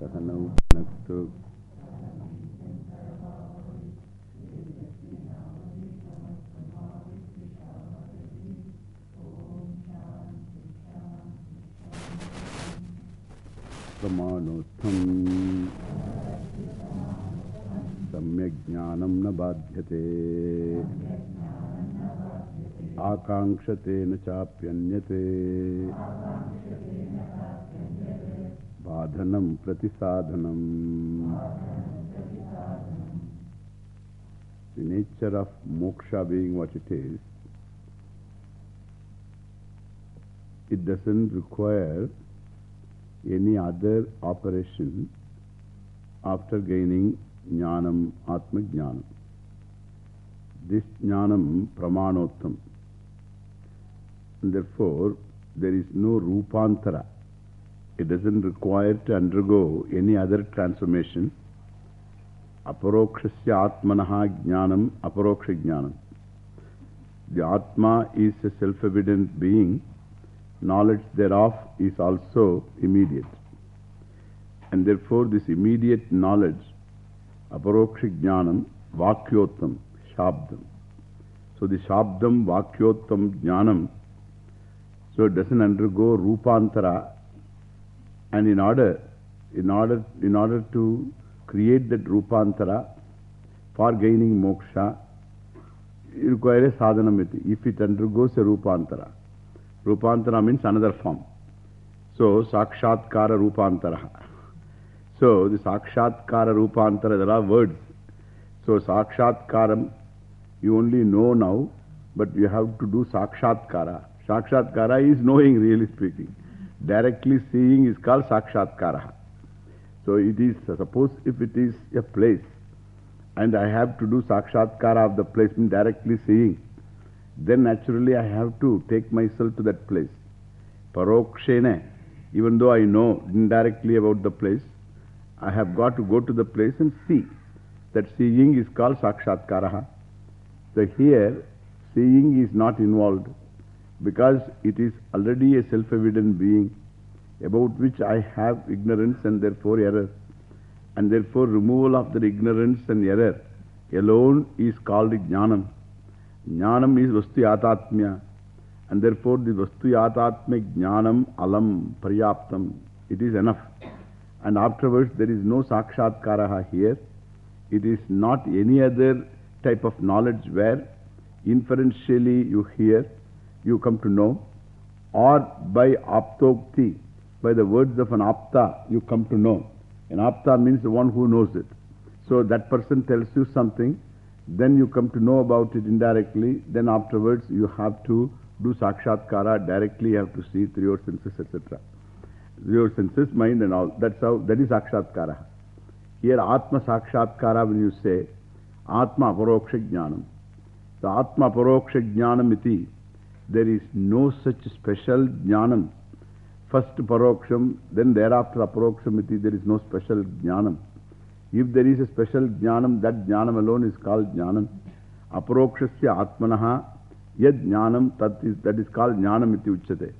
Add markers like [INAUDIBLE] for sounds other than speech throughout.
सहनौ नक्तु प्रमाणोत्थम। सम्यज्ञानं न बाध्यते। आकाङ्क्षते न चाप्यन्यते। प्रति साधन the nature of moksha being what it is it doesn't require any other operation after gaining ज्ञानम आत्मज्ञान दिस ज्ञानम प्रमाणोत्तम therefore, there is no rupantara. It doesn't require to undergo any other transformation. Aparokshasya atmanaha jnanam, aparoksha jnanam. The Atma is a self-evident being. Knowledge thereof is also immediate. And therefore, this immediate knowledge, aparoksha jnanam, vakyottam, shabdam. So, the shabdam, vakyottam, jnanam, so it doesn't undergo rupantara. And in order, in order, in order to create that rupantara for gaining moksha, you require a sadhanamiti. If it undergoes a rupantara. Rupantara means another form. So, sakshatkara rupantara. So, the sakshatkara rupantara, there are words. So, sakshatkaram, you only know now, but you have to do sakshatkara. Sakshatkara is knowing, really speaking. Directly seeing is called sakshatkara. So, it is, suppose if it is a place, and I have to do sakshatkara of the place, directly seeing, then naturally I have to take myself to that place. Parokshene, even though I know indirectly about the place, I have got to go to the place and see. That seeing is called sakshatkara. So here, seeing is not involved because it is already a self-evident being about which I have ignorance and therefore error. And therefore removal of that ignorance and error alone is called jnanam. Jnanam is vastu yatatmya. And therefore the vastu yatatmya jnanam alam paryaptam. It is enough. And afterwards there is no sakshatkaraha here. It is not any other type of knowledge where inferentially you hear, you come to know, or by aptokti, by the words of an apta, you come to know. An apta means the one who knows it. So that person tells you something, then you come to know about it indirectly, then afterwards you have to do sakshatkara, directly you have to see through your senses, etc. Your senses, mind and all. That's how, that is sakshatkara. Here Atma sakshatkara when you say, Atma aparoksha jnanam. So Atma aparoksha jnanam iti, there is no such special jnanam. First paroksham, then thereafter aparokshamiti, there is no special jnanam. If there is a special jnanam, that jnanam alone is called jnanam. Aparokshasya atmanaha yad jnanam, that is, that is called jnanam iti uchate.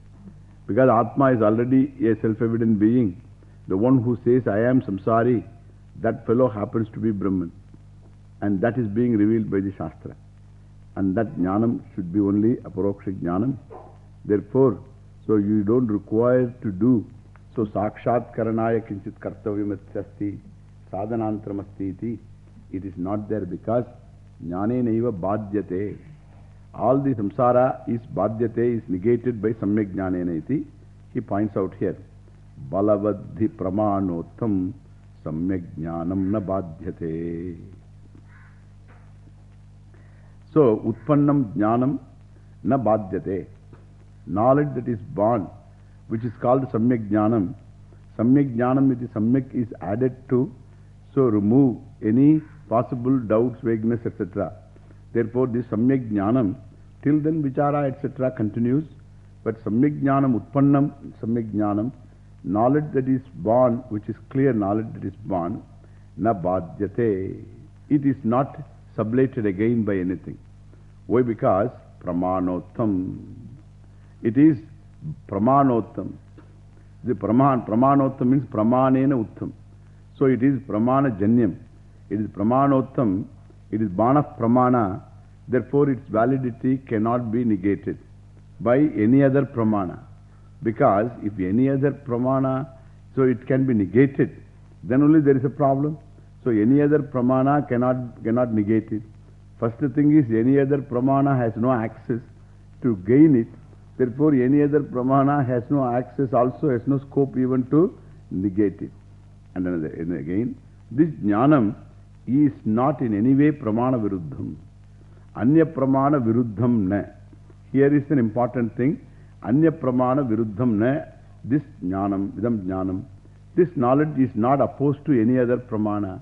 Because Atma is already a self-evident being. The one who says, I am samsari, that fellow happens to be Brahman. And that is being revealed by the Shastra. And that jnanam should be only aparoksha jnanam. Therefore, so you don't require to do. So sakshat karanaya kinchit sadhanantramasthi iti. It is not there because jnane naiva badhyate. All the samsara is badhyate, is negated by samyak jnanena iti. He points out here. Balavadhi pramanotham samyak jnanam na. So, utpannam jnanam na badhyate. Knowledge that is born, which is called samyak jnanam. Samyak jnanam iti samyak is added to, so remove any possible doubts, vagueness, etc. Therefore, this samyak jnanam, till then vichara, etc. continues. But samyak jnanam, utpannam samyak jnanam, knowledge that is born, which is clear knowledge that is born, na badhyate. It is not sublated again by anything. Why? Because pramanotham. It is pramanotham. The praman, pramanotham means pramanena uttam. So it is Pramana Janyam. It is Pramanottam. It is Bana Pramana. Therefore its validity cannot be negated by any other Pramana. Because if any other Pramana, so it can be negated, then only there is a problem. So any other Pramana cannot, cannot negate it. First thing is any other Pramana has no access to gain it. Therefore, any other Pramana has no access, also has no scope even to negate it. And, another, and again, this Jnanam is not in any way Pramana Viruddham. Anya Pramana Viruddham na. Here is an important thing. Anya Pramana Viruddham na. This Jnanam, Vidam Jnanam. This knowledge is not opposed to any other Pramana.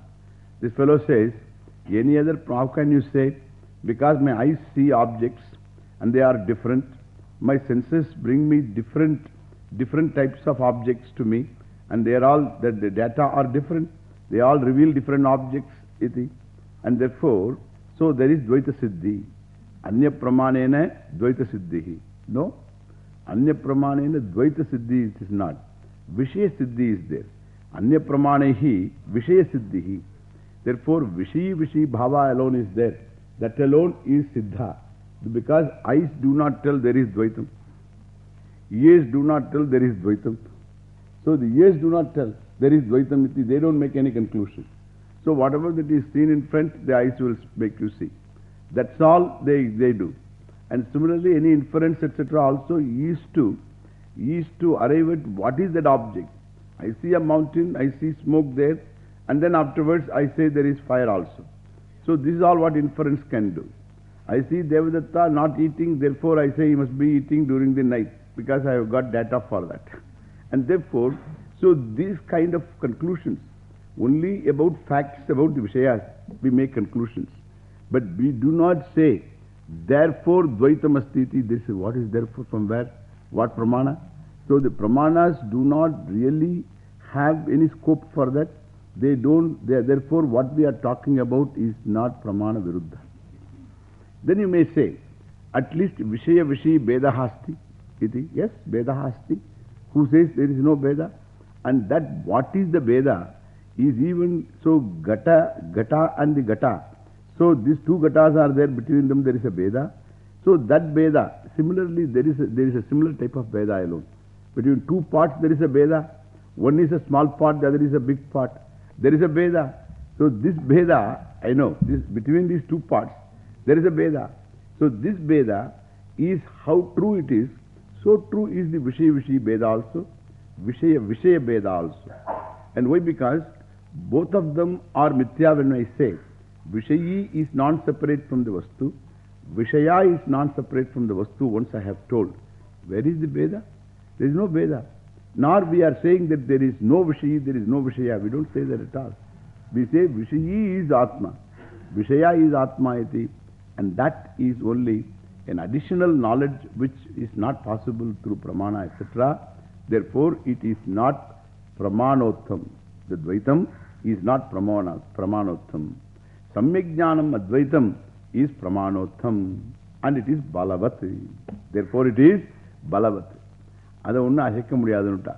This fellow says, any other, how can you say? Because my eyes see objects and they are different. My senses bring me different, different types of objects to me and they are all, the, the data are different. They all reveal different objects, iti. And therefore, so there is Dvaita Siddhi. Anya Pramanena Dvaita Siddhi. No? Anya Pramanena Dvaita Siddhi it is not. Vishaya Siddhi is there. Anya Pramanehi Vishaya Siddhi. Therefore, Vishi Vishi Bhava alone is there. That alone is Siddha. Because eyes do not tell there is Dvaitam. Ears do not tell there is Dvaitam. So the ears do not tell there is Dvaitam. They don't make any conclusion. So whatever that is seen in front, the eyes will make you see. That's all they, they do. And similarly, any inference, etc., also is to, is to arrive at what is that object. I see a mountain, I see smoke there, and then afterwards I say there is fire also. So this is all what inference can do. I see Devadatta not eating, therefore I say he must be eating during the night because I have got data for that. [LAUGHS] And therefore, so these kind of conclusions, only about facts about the Vishayas, we make conclusions. But we do not say, therefore Dvaitam Astiti, this is what is therefore from where? What Pramana? So the Pramanas do not really have any scope for that. They don't, they therefore what we are talking about is not Pramana Viruddha. Then you may say, at least Vishaya Vishi Beda Hasti. Iti. Yes, Beda Hasti. Who says there is no Beda? And that what is the Beda is even so Gata, Gata and the Gata. So these two Gatas are there, between them there is a Beda. So that Beda, similarly there is a, there is a similar type of Beda alone. Between two parts there is a Beda. One is a small part, the other is a big part. There is a Beda. So this Beda, I know, this, between these two parts, there is a Beda. So this Beda is how true it is. So true is the Vishaya Vishi Beda also. Vishaya Vishaya Beda also. And why? Because both of them are Mithya when I say. Vishayi is non-separate from the Vastu. Vishaya is non-separate from the Vastu once I have told. Where is the Beda? There is no Beda. Nor we are saying that there is no Vishayi, there is no Vishaya. We don't say that at all. We say Vishayi is Atma. Vishaya is Atma. And that is only an additional knowledge which is not possible through Pramana, etc. Therefore, it is not Pramanottam. The Dvaitam is not Pramana, Pramanottam. Samyajnanam Advaitam is Pramanottam. And it is Balavat. Therefore, it is Balavat. அதை ஒன்றும் அசைக்க முடியாதுன்னுட்டா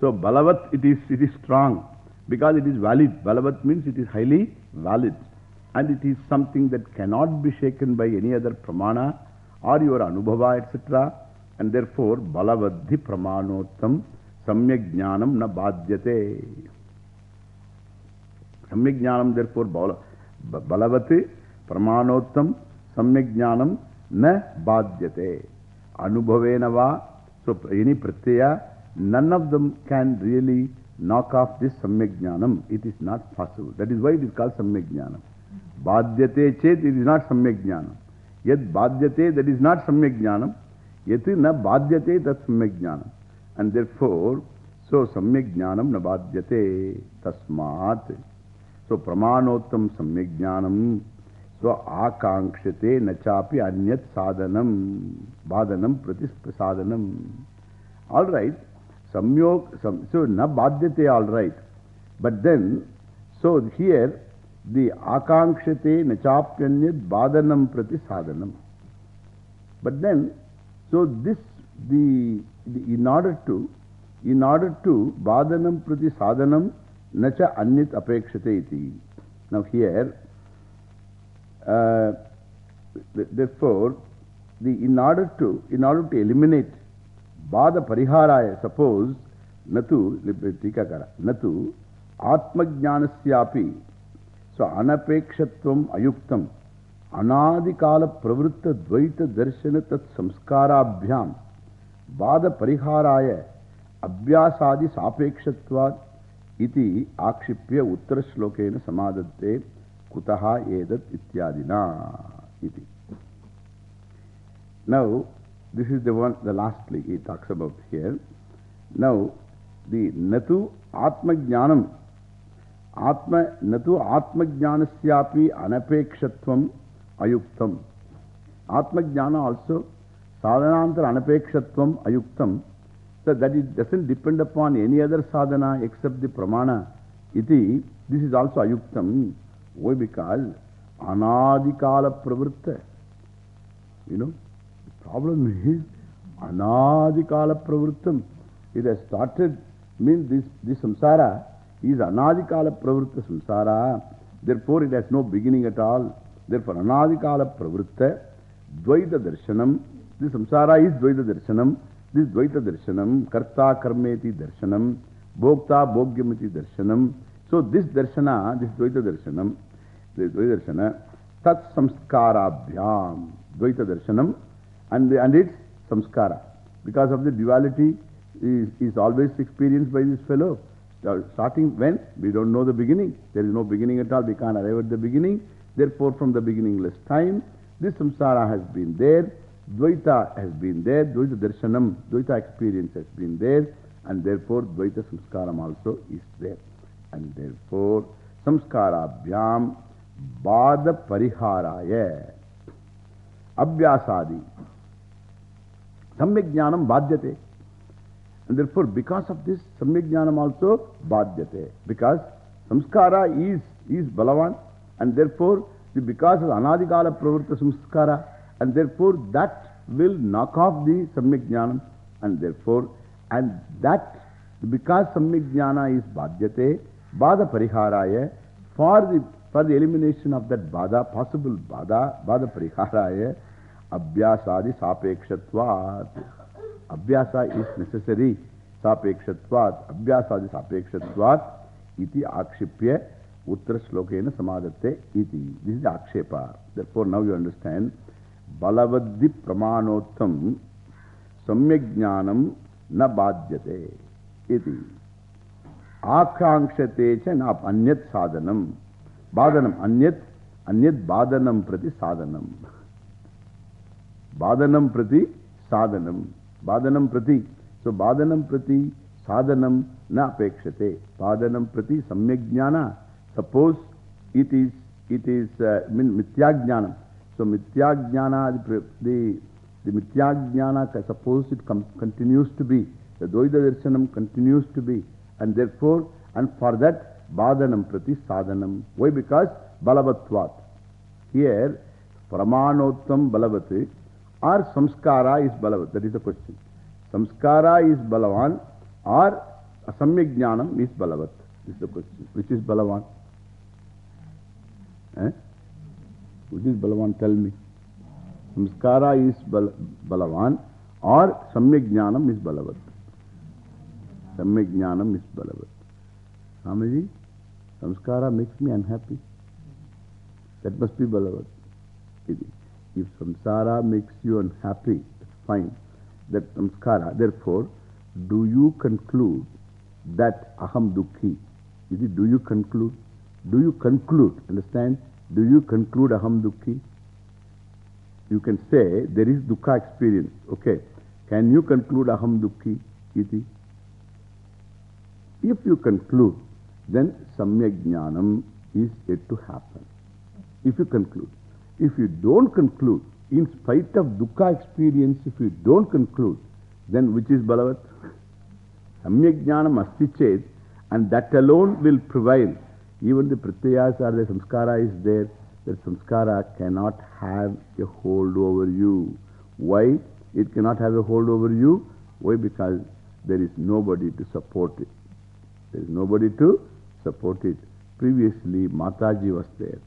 so பலவத் it is it is strong because it is valid பலவத் means it is highly valid and it is something that cannot be shaken by any other pramana or your anubhava, etc. And therefore, balavadhi pramanotam samyak jnanam na badhyate. Samyak jnanam, therefore, balavati pramanotam samyak jnanam na badhyate. Anubhavena va, so any pratyaya, none of them can really knock off this samyak jnanam. It is not possible. That is why it is called samyak jnanam. Badhyate chet, it is not samyak jnanam. Yet badhyate, that is not samyak jnanam. Yet na badhyate, that samyak jnanam. And therefore, so samyak jnanam na badhyate tasmat. So pramanottam samyak तो आकांक्षते न चापि अन्य साधनम बाधनम प्रतिसाधनम all right संयोग सो न बाध्यते all right but then so here the आकांक्षते न चाप्य बाधन प्रति साधन but then so this the in order to in order to बाधनम प्रतिसाधनम न च अन्य अपेक्षते इति। Here uh, therefore, the, in order to, in order to eliminate bada pariharaya, suppose, natu, tikakara, natu, atmajnanasyapi, so anapekshatvam ayuktam, anadikala pravritta dvaita darshana tat samskarabhyam, bada pariharaya, abhyasadi sapekshatvat, iti akshipya uttara shlokena samadhatte kutaha edat ityadina iti. Now, this is the one, the lastly he talks about here. Now, the Natu Atma Jnanam, Atma, Natu Atma Jnanasyapi Anapekshatvam Ayuktam. Atma Jnana also, Sadhanantar Anapekshatvam Ayuktam. So that it doesn't depend upon any other sadhana except the pramana. Iti, this is also ayuktam. Why? Because anadikala pravritta. You know, the problem is anadikala pravrittam. It has started, means this, this samsara is anadikala pravritta samsara. Therefore, it has no beginning at all. Therefore, anadikala pravritta, dvaita darshanam. This samsara is dvaita darshanam. This Dvaita Darshanam, Karta Karmeti Darshanam, Bhokta Bhogyamiti Darshanam. So this Darshana, this Dvaita Darshanam, Dvaita Darshana, Tat Samskarabhyam, Dvaita Darshanam, and, the, and its Samskara. Because of the duality is, is always experienced by this fellow. Uh, starting when? We don't know the beginning. There is no beginning at all. We can't arrive at the beginning. Therefore, from the beginningless time, this samsara has been there. Dvaita has been there, Dvaita Darshanam, Dvaita experience has been there, and therefore Dvaita Samskaram also is there. And therefore, Samskarabhyam Bada Pariharaya Abhyasadi Samyak Jnanam Badhyate. And therefore, because of this, Samyak Jnanam also Badhyate. Because Samskara is, is Balavan, and therefore, because of Anadikala Pravritta Samskara, and therefore that will knock off the Samyak Jnanam and therefore, and that because Samyak Jnana is Bhadyate, Bada Pariharaya, for the, for the elimination of that Bada, possible Bada, Bada Pariharaya, Abhyasadi Sapekshatvat. Abhyasa is necessary. Sapekshatvat. Abhyasadi Sapekshatvat. Iti Akshipya Uttra Shlokena Samadatte Iti. This is Akshepa. Therefore, now you understand. Balavaddi Pramanottam Samyajnanam na badhyate iti. Akangshate cha na anyat sadhanam. Badhanam. Anyat, anyat badhanam prati sadhanam. Badhanam prati sadhanam. Badhanam prati. So badhanam prati sadhanam na apekshate. Badhanam prati samyajnana. Suppose it is, it is uh, mityajnanam. So Mityajnana, the, the, the Mityajnana, suppose it continues to be, the Dvaita Darshanam continues to be, and therefore, and for that, Badhanam Prati Sadhanam. Why? Because Balavatvat. Here, Pramanottam Balavati or Samskara is Balavat. That is the question. Samskara is Balavan or Asamyajnanam is Balavat. This is the question. Which is Balavan? Eh? Which is Balavan? Tell me. Samskara is bal Balavan or Samyajnanam is Balavat. Samyajnanam is Balavat. Swamiji, Samskara makes me unhappy. That must be Balavat. If Samsara makes you unhappy, that's fine. That Samskara. Therefore, do you conclude that Aham Dukhi? Is it, do you conclude? Do you conclude? Understand? Do you conclude aham dukkhi? You can say there is dukkha experience. Okay. Can you conclude aham dukkhi? Iti? If you conclude, then samyak jnanam is yet to happen. If you conclude. If you don't conclude, in spite of dukkha experience, if you don't conclude, then which is balavat? [LAUGHS] Samyak jnanam asti ched, and that alone will prevail. Even the pratyayas or the samskara is there, that samskara cannot have a hold over you. Why? It cannot have a hold over you. Why? Because there is nobody to support it. There is nobody to support it. Previously, Mataji was there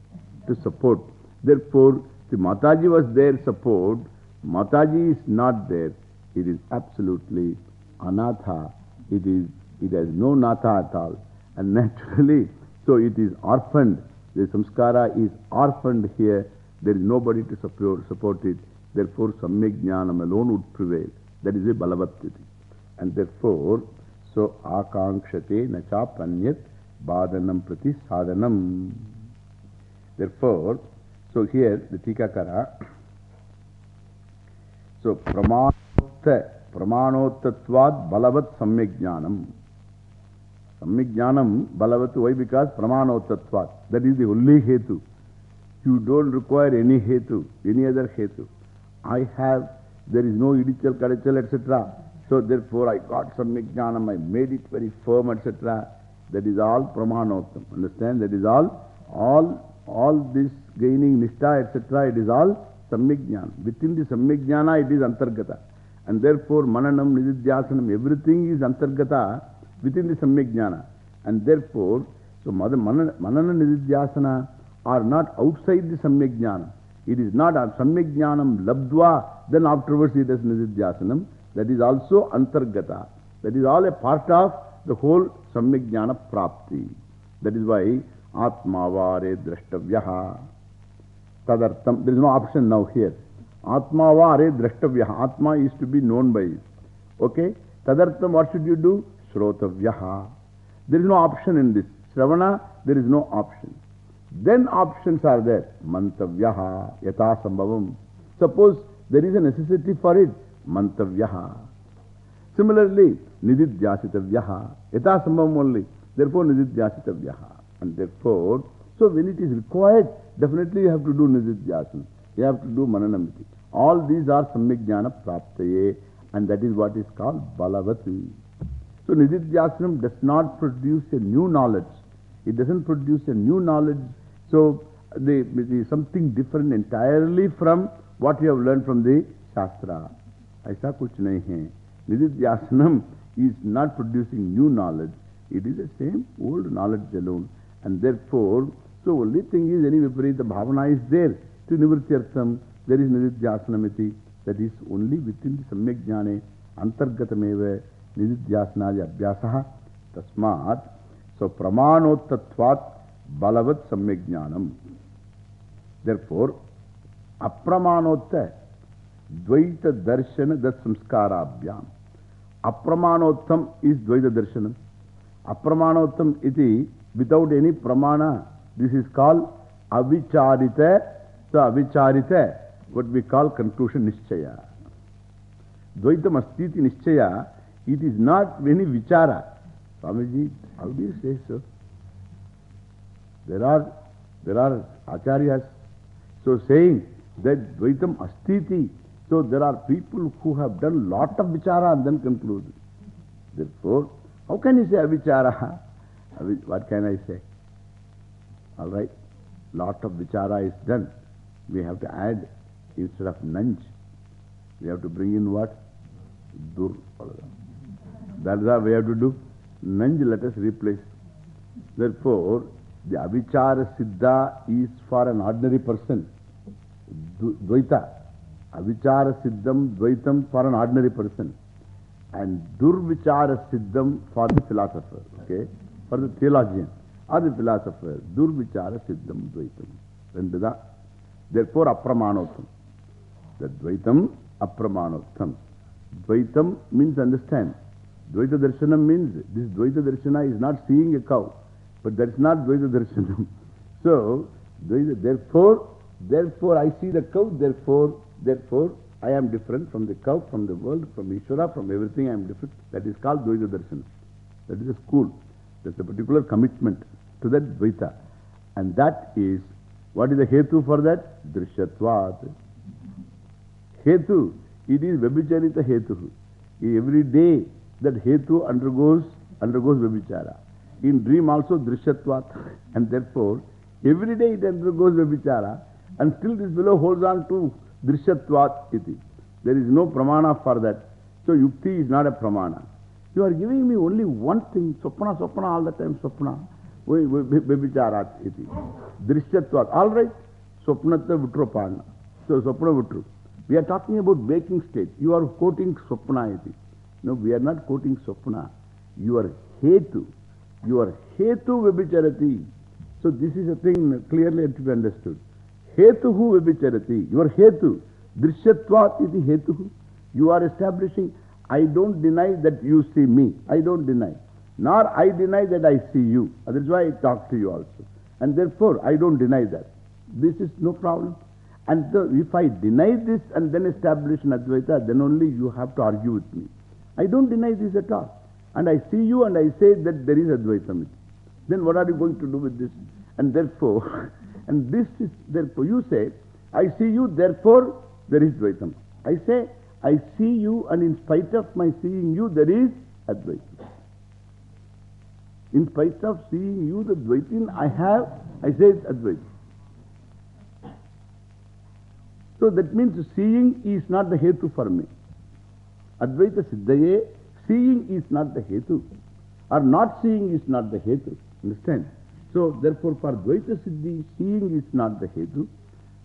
to support. Therefore, the Mataji was there support. Mataji is not there. It is absolutely anatha. It is, it has no natha at all. And [LAUGHS] naturally, so it is orphaned. The samskara is orphaned here. There is nobody to support, support it. Therefore, Samyak Jnanam alone would prevail. That is a Balavattiti. And therefore, so Akankshate Nacha Panyat Badanam Prati Sadhanam. Therefore, so here the Tikakara, so Pramanotta, Pramanotatvad Balavat Samyak Jnanam. Samyak Jnanam Balavat, why? Because Pramanotatvad. That is the only Hetu. You don't require any Hetu, any other Hetu. I have, there is no idichal, kadachal, etc. So therefore I got Samyak I made it very firm, etc. That is all Pramanotam. Understand? That is all, all, all this gaining Nishtha, etc. It is all Samyak Jnana. Within the Samyak Jnana it is Antargata. And therefore Mananam, Nididhyasanam, everything is Antargata within the Samyak Jnana. And therefore, so Manana, Manana Nididhyasana are not outside the Samyak Jnana. It is not Samyak Jnanam Labdva, then afterwards it is Nididhyasanam. That is also Antargata. That is all a part of the whole Samyak Jnana Prapti. That is why Atmavare Drashtavyaha. Tadartam. There is no option now here. Atmavare Drashtavyaha. Atma is to be known by. Okay? Tadartam, what should you do? Shrotavyaha. There is no option in this. Shravana, there is no option. Then options are there. Mantavyaha, Yata Sambhavam. Suppose there is a necessity for it. Mantavyaha. Similarly, Nididhyasitavyaha. Yatasambhavam only. Therefore, Nididhyasitavyaha. And therefore, so when it is required, definitely you have to do Nididhyasana. You have to do Mananamiti. All these are Samyajnana Praptaye. And that is what is called Balavati. So, Nididhyasanam does not produce a new knowledge. It doesn't produce a new knowledge. So, the, the, something different entirely from what you have learned from the Shastra. Aisa kuch nahi hai. Is not producing new knowledge. It is the same old knowledge alone. And therefore, so only thing is any viparita bhavana is there. To nivrityartham, there is nididhyasanamiti. That is only within the samyak jnane, antargatameva, nididhyasanadi abhyasaha. Tasmat, so pramanotatvat balavat samyak jnanam. Therefore, apramanotta dvaita darshana dat samskarabhyam. Apramanotam is dvaita darshanam. Apramanotam iti without any pramana. This is called avicharita. So avicharita, what we call conclusion nischaya. Dvaitam astiti nischaya, it is not any vichara. Swamiji, how do you say so? There are, there are acharyas. So saying that Dvaitam astiti, so there are people who have done lot of vichara and then conclude. Therefore, how can you say avichara? [LAUGHS] What can I say? All right. Lot of vichara is done. We have to add, instead of nanj, we have to bring in what? Dur. That is how we have to do. Nanj, let us replace. Therefore, the avichara siddha is for an ordinary person. Dvaita. Avichara siddham, dvaitam for an ordinary person. And durvichara siddham for the philosopher. Okay? For the theologian or the philosopher. Durvichara siddham dvaitam. Rendada. Therefore, apramanotam. The dvaitam, apramanotam. Dvaitam means understand. Dvaita darshanam means this Dvaita darshana is not seeing a cow. But that's not Dvaita darshanam. [LAUGHS] So, Dvaita, therefore, therefore I see the cow, therefore, therefore I am different from the cow, from the world, from Ishvara, from everything I am different. That is called Dvaita darshanam. That is a school. That's a particular commitment to that Dvaita. And that is, what is the Hetu for that? Drishyatvat. Hetu, it is Vabhicharita Hetu. Every day that Hetu undergoes, undergoes Vabhichara. In dream also Drishyatvat. And therefore, every day it undergoes Vabhichara. And still this fellow holds on to Drishyatvat is no pramana for that. So Yukti is not a pramana. You are giving me only one thing, Swapna, Swapna, all the time Swapna. Vibicharat iti. Drishyatvat. All right. Swapnata vitrupana. So Swapna vitru. We are talking about waking state. You are quoting Swapna iti. No, we are not quoting Swapna. Your Hetu. Your Hetu Vibicharati. So this is a thing clearly to be understood. Hetuhu Vibicharati. Your Hetu. Drishyatvat iti Hetuhu. You are establishing, I don't deny that you see me. I don't deny. Nor I deny that I see you. That is why I talk to you also. And therefore, I don't deny that. This is no problem. And if I deny this and then establish an Advaita, then only you have to argue with me. I don't deny this at all. And I see you and I say that there is Advaitam. Then what are you going to do with this? And therefore, [LAUGHS] and this is, therefore, you say, I see you, therefore there is Dvaitam. I say, I see you and in spite of my seeing you, there is Advaitam. In spite of seeing you, the Dvaitin I have, I say it's Advaitam. So that means seeing is not the Hetu for me. Advaita Siddhaye, seeing is not the Hetu. Or not seeing is not the Hetu. Understand? So therefore for Dvaita Siddhi, seeing is not the Hetu.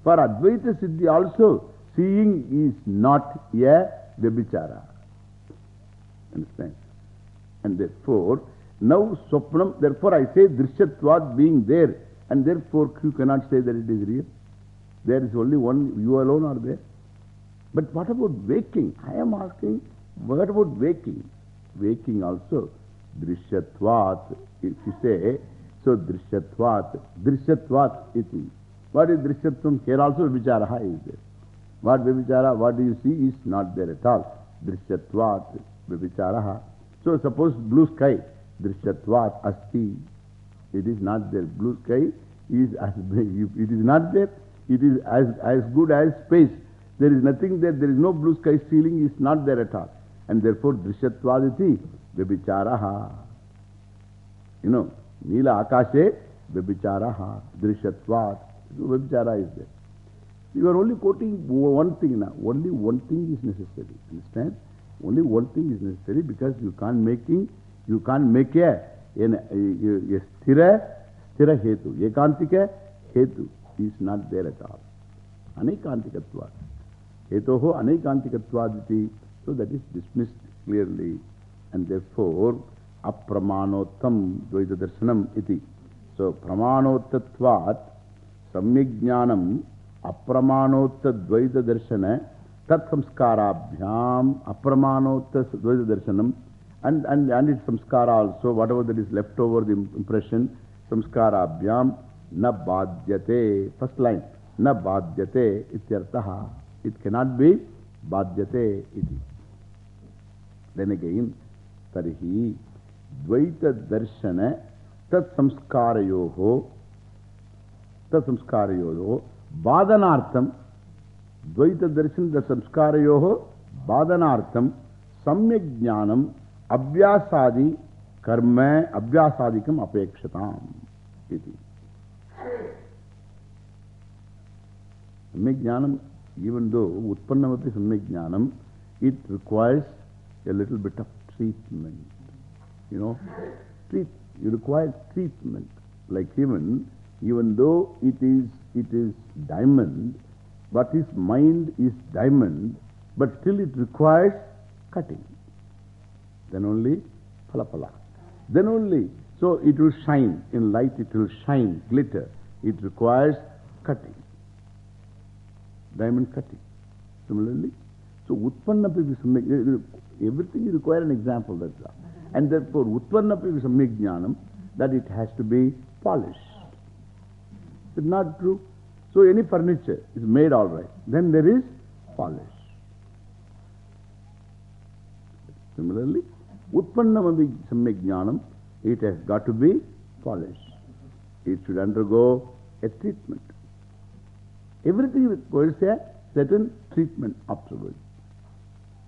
For Advaita Siddhi also, seeing is not a Vibhichara. Understand? And therefore, now Swapnam, therefore I say Drishyatvat being there, and therefore you cannot say that it is real. There is only one, you alone are there. But what about waking? I am asking, what about waking? Waking also, Drishyatvat, if you say, so Drishyatvat, Drishyatvat iti. What is Drishyatvam? Here also Vicharaha is there. What Vichara, what do you see is not there at all. Drishyatvat, Vicharaha. So suppose blue sky, Drishyatvat asti. It is not there. Blue sky is as it is not there. It is as, as good as space. There is nothing there. There is no blue sky ceiling. is not there at all. And therefore, Drishatvaditi, Vibhicharaha. You know, Nila Akashe, Vibhicharaha, Drishatvat. Vibhichara is there. You are only quoting one thing now. Only one thing is necessary. Understand? Only one thing is necessary because you can't making, you can't make a, a, a, a sthira, sthira hetu. Ekantika hetu is not there at all. Anekantikatva. Hetoho anekantikatva diti. So that is dismissed clearly. And therefore, apramanotam dvaita darshanam iti. So, pramanotatvat samyajnanam apramanotta dvaita darshana tat samskarabhyam apramanotta dvaita darshanam and, and, and its samskara also, whatever that is left over the impression, samskarabhyam na badhyate. First line. Na badhyate ityartaha. It cannot be badhyate iti. Then again, tarihi dvaita darshana tat samskarayoho tat samskarayoho badanartham dvaita darshan tat samskarayoho badanartham samyak jnanam abhyasadi karma abhyasadikam apekshatam iti. Samyak Jnanam, even though Utpannamapi Samyak Jnanam, it requires a little bit of treatment. You know, treat, you require treatment. Like even, even though it is, it is diamond, but his mind is diamond, but still it requires cutting. Then only pala pala. Then only, so it will shine. In light it will shine, glitter. It requires cutting. Diamond cutting. Similarly, so Visamyak, everything you require an example, that's all. And therefore, Utpannapi Visamyak Jnanam, that it has to be polished. Is not true? So any furniture is made all right. Then there is polish. Similarly, Utpannamapi Samyak Jnanam, it has got to be polished. It should undergo a treatment. Everything requires a certain treatment afterwards.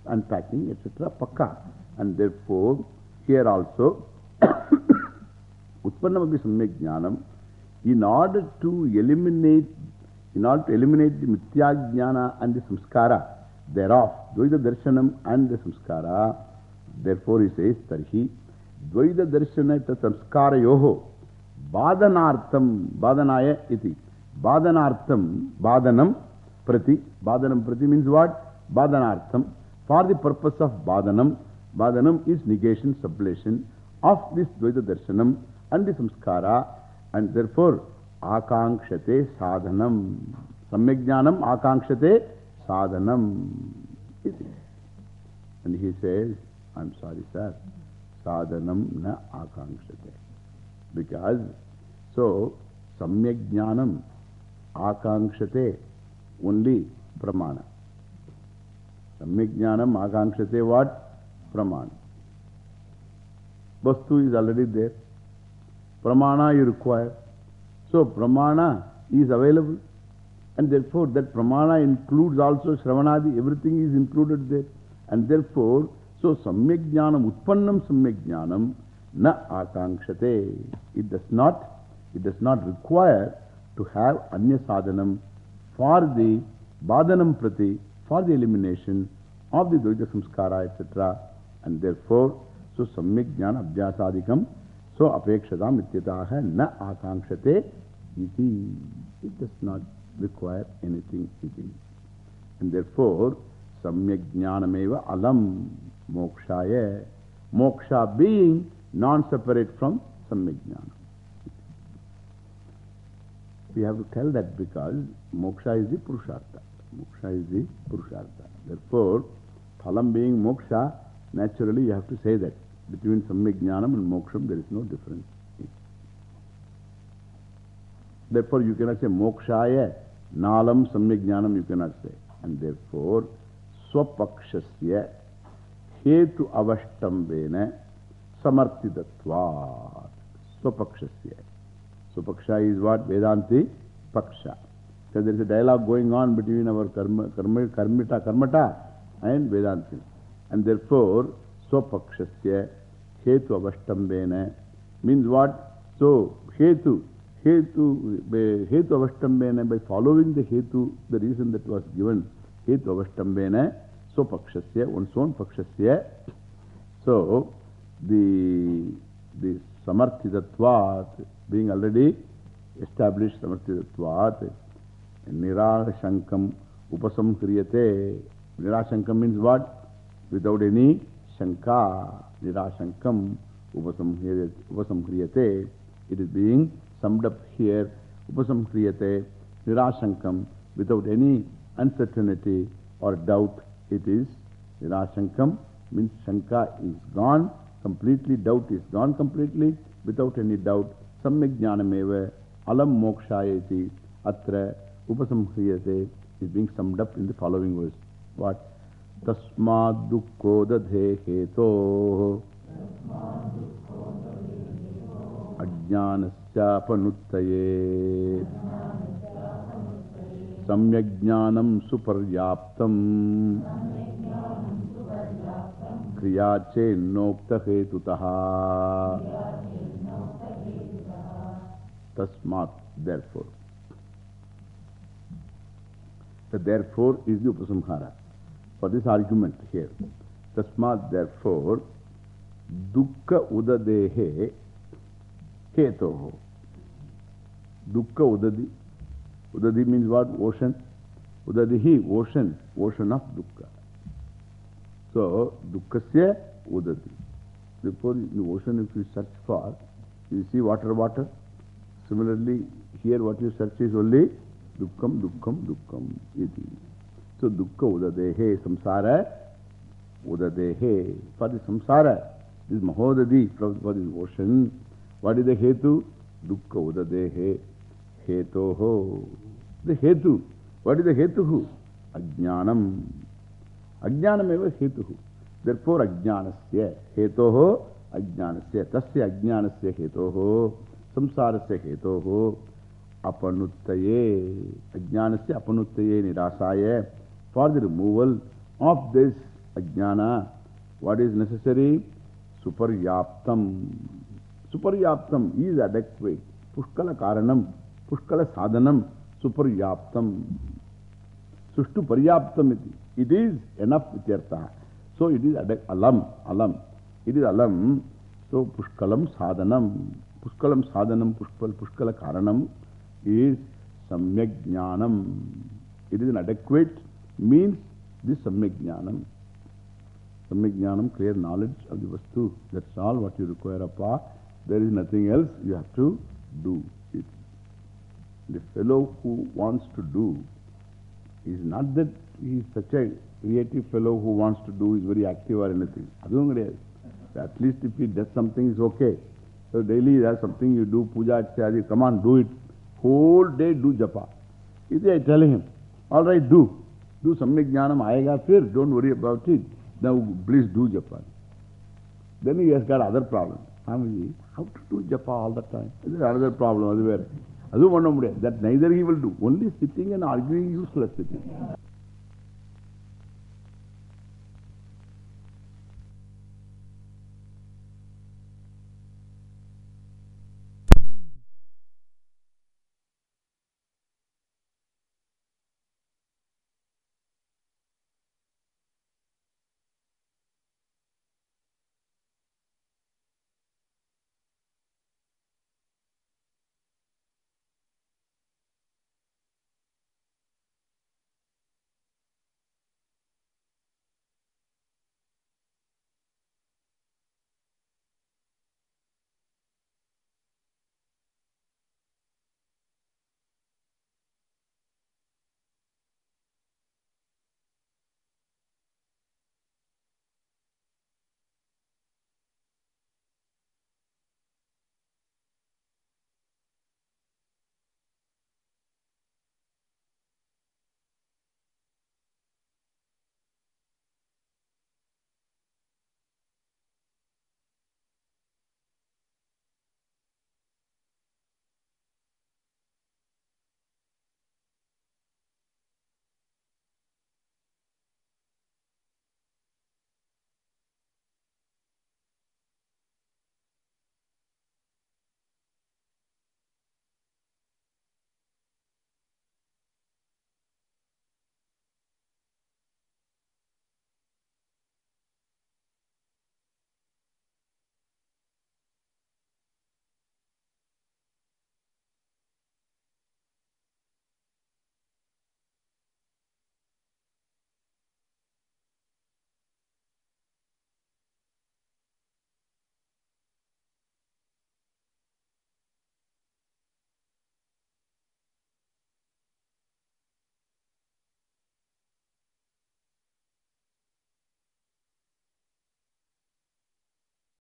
Unpacking, etc. Pakka. And therefore, here also, [COUGHS] Utpannamapi Samyak Jnanam, in order to eliminate, in order to eliminate the Mithya Jnana and the Samskara thereof, Dvaita Darshanam and the Samskara, therefore he says, Tarhi, Dvaita Darshana ta Samskara yoho, Badanartham, Badanaya iti. Badanartham, Badanam prati. Badanam prati means what? Badanartham. For the purpose of Badanam, Badanam is negation, sublation of this Dvaita Darshanam and the Samskara. And therefore, Akankshate Sadhanam. Samyajnanam Akankshate Sadhanam. And he says, I'm sorry, sir. Sadhanam na akankshate. Because, so, samyak jnanam akankshate only pramana. Samyak jnanam akankshate what? Pramana. Vastu is already there. Pramana you require. So, pramana is available. And therefore, that pramana includes also Shravanadi, everything is included there. And therefore, so samyak jnanam, utpannam samyak jnanam, na akankshate. It does not, it does not require to have anya sadhanam for the badhanam prati, for the elimination of the dvaita samskara, etc. And therefore, so samyak jnana abhyasadikam, so apekshadam ityataha na akankshate iti. It does not require anything iti. And therefore, samyak jnanameva alam mokshaya. Moksha being non-separate from samyak jnana. We have to tell that because moksha is the purushartha. Moksha is the purushartha. Therefore, phalam being moksha, naturally you have to say that. Between samyak jnanam and moksham there is no difference. Therefore, you cannot say mokshaya, nalam samyak jnanam you cannot say. And therefore, swapakshasya hetu avashtambena samartidatvat. Swapakshasya. Swapaksha is what? Vedanti paksha. So there is a dialogue going on between our karma, karmita, karmata and Vedanti. And therefore, swapakshasya hetu avashtambena means what? So, hetu. Hetu, hetu avashtambena, by following the hetu, the reason that was given, hetu avashtambena, so pakshasya, one's own pakshasya. So, the, the samarthitatvat, being already established samarthitatvat, nirashankam upasamkriyate. Nirashankam means what? Without any shanka. Nirashankam upasamkriyate. It is being summed up here. Upasamkriyate. Nirashankam. Without any uncertainty or doubt. It is Nirashankam means Shanka is gone completely, doubt is gone completely, without any doubt. Samyak jnanameva alam mokshayati atra upasamhriyate is being summed up in the following verse. What? तस्माद्दुःखो दधे हेतोः अज्ञानस्यापनुत्तये सम्यग्ज्ञानं क्रिया चेन्नोक्तहेतुतः tasmat therefore. The therefore is the upasamhara. For this argument here tasmat therefore dukkha udadehe hetoho dukkha udadi Udadi means what? Ocean. Udadihi, ocean. Ocean of dukkha. So, dukkasya udadi. Therefore, in the ocean, if you search for, you see water, water. Similarly, here what you search is only dukkham, dukkham, dukkham. Iti. So, dukkha udadehe, samsara udadehe. For the samsara, this mahodadi, for this ocean, what is the hetu? Dukkha udadehe. Hetoho. The hetu. What is the hetuhu? Ajnanam. Ajnanam eva hetuhu. Therefore, ajnanasya. Hetoho ajnanasya. Tasya ajnanasya hetoho. Samsarasya hetoho. Apanuttaye. Ajnanasya apanuttaye nirasaya. For the removal of this ajnana, what is necessary? Suparyaptam. Suparyaptam is adequate. Pushkala karanam. Pushkala sadhanam suparyaptam. Sushtu paryaptam iti. It is enough ityartha. So it is alam. Alam. It is alam. So pushkalam sadhanam. Pushkalam sadhanam, pushkal, pushkala karanam is samyak jnanam. It is an adequate means this samyak jnanam. Samyak jnanam, clear knowledge of the vastu. That's all what you require of There is nothing else you have to do. It. The fellow who wants to do is not that he is such a creative fellow who wants to do, is very active or anything. At least if he does something, is okay. So daily there's something you do, puja, ityadi, come on, do it. Whole day do japa. Is I tell him, all right, do. Do samyak jnanam, aayega fir, don't worry about it. Now please do japa. Then he has got other problem. Swamiji, how to do japa all the time? This is another problem. That neither he will do. Only sitting and arguing useless sitting.